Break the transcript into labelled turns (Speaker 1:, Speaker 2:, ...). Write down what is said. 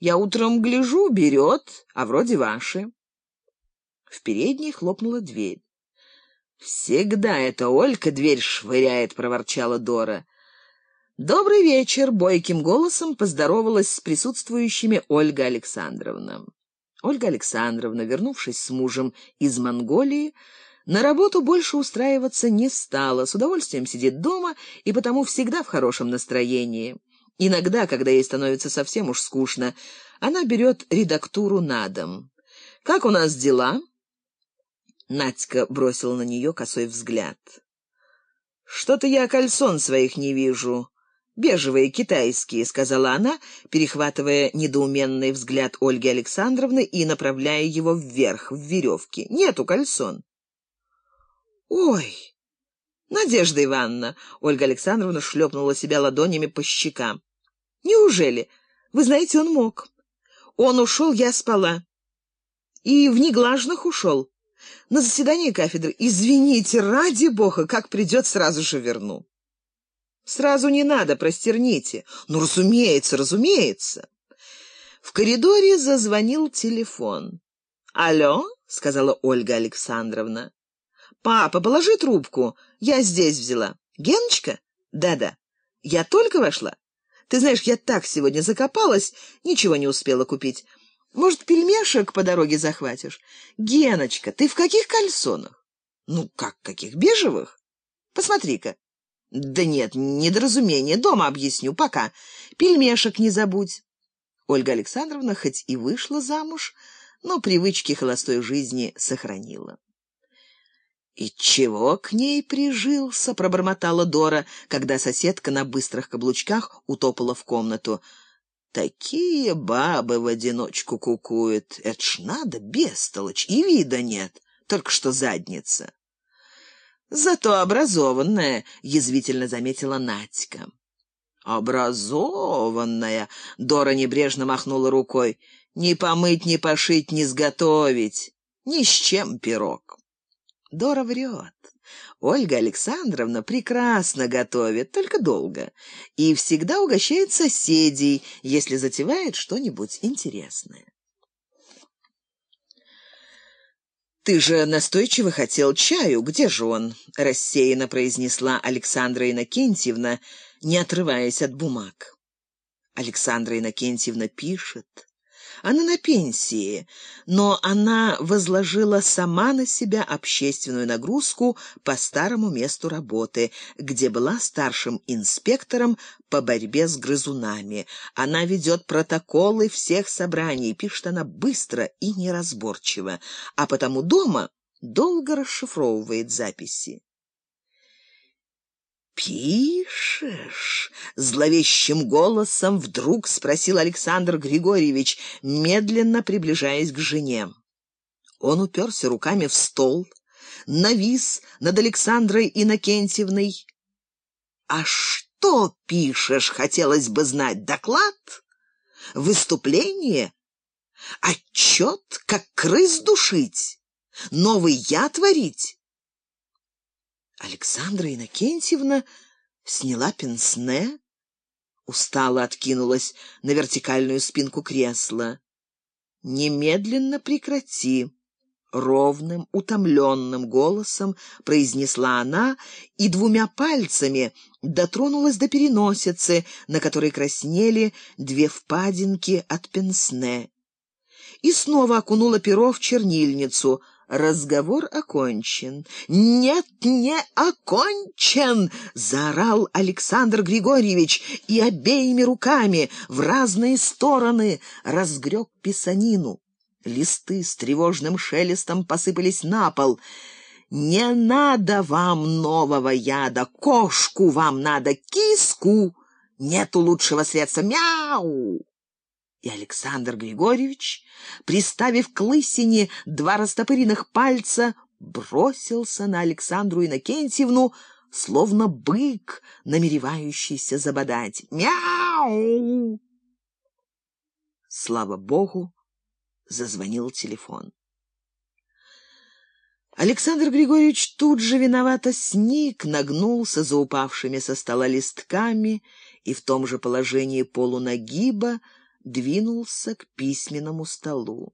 Speaker 1: Я утром гляжу, берет, а вроде ваши. В передней хлопнула дверь. «Всегда эта Олька дверь швыряет», — проворчала Дора. «Добрый вечер!» — бойким голосом поздоровалась с присутствующими Ольга Александровна. Ольга Александровна, вернувшись с мужем из Монголии, на работу больше устраиваться не стала, с удовольствием сидит дома и потому всегда в хорошем настроении. Иногда, когда ей становится совсем уж скучно, она берет редактуру на дом. «Как у нас дела?» Надька бросила на нее косой взгляд. «Что-то я кальсон своих не вижу. Бежевые, китайские», — сказала она, перехватывая недоуменный взгляд Ольги Александровны и направляя его вверх, в веревке. «Нету кальсон». «Ой!» «Надежда Ивановна!» — Ольга Александровна шлепнула себя ладонями по щекам. «Неужели? Вы знаете, он мог. Он ушел, я спала. И в неглажных ушел. На заседание кафедры. Извините, ради бога, как придет, сразу же верну». «Сразу не надо, простерните». «Ну, разумеется, разумеется». В коридоре зазвонил телефон. «Алло?» — сказала Ольга Александровна. «Папа, положи трубку. Я здесь взяла. Геночка? Да-да. Я только вошла. Ты знаешь, я так сегодня закопалась, ничего не успела купить. Может, пельмешек по дороге захватишь? Геночка, ты в каких кальсонах? Ну, как каких? Бежевых? Посмотри-ка. Да нет, недоразумение. Дома объясню. Пока. Пельмешек не забудь. Ольга Александровна хоть и вышла замуж, но привычки холостой жизни сохранила. «И чего к ней прижился?» — пробормотала Дора, когда соседка на быстрых каблучках утопала в комнату. «Такие бабы в одиночку кукуют. Это ж надо, бестолочь, и вида нет, только что задница». «Зато образованная», — язвительно заметила Надька. «Образованная!» — Дора небрежно махнула рукой. «Не помыть, не пошить, не сготовить. Ни с чем пирог». Дора врет. Ольга Александровна прекрасно готовит, только долго, и всегда угощает соседей, если затевает что-нибудь интересное. «Ты же настойчиво хотел чаю, где же он?» — рассеянно произнесла Александра Иннокентьевна, не отрываясь от бумаг. Александра Иннокентьевна пишет, она на пенсии, но она возложила сама на себя общественную нагрузку по старому месту работы, где была старшим инспектором по борьбе с грызунами. Она ведет протоколы всех собраний, пишет она быстро и неразборчиво, а потому дома долго расшифровывает записи. «Пишешь?» — зловещим голосом вдруг спросил Александр Григорьевич, медленно приближаясь к жене. Он уперся руками в стол, навис над Александрой Иннокентьевной. «А что пишешь, хотелось бы знать? Доклад? Выступление? Отчет, как крыс душить? Новый яд творить?» Александра Иннокентьевна сняла пенсне, устало откинулась на вертикальную спинку кресла. «Немедленно прекрати!» Ровным, утомленным голосом произнесла она и двумя пальцами дотронулась до переносицы, на которой краснели две впадинки от пенсне. И снова окунула перо в чернильницу — Разговор окончен. Нет, не окончен, заорал Александр Григорьевич и обеими руками в разные стороны разгреб писанину. Листы с тревожным шелестом посыпались на пол. «Не надо вам нового яда, кошку вам надо, киску! Нету лучшего средства, мяу!» И Александр Григорьевич, приставив к лысине два растопыренных пальца, бросился на Александру Иннокентьевну, словно бык, намеревающийся забодать. «Мяу!» Слава богу, зазвонил телефон. Александр Григорьевич тут же виновато сник, нагнулся за упавшими со стола листками и в том же положении полунагиба двинулся к письменному столу.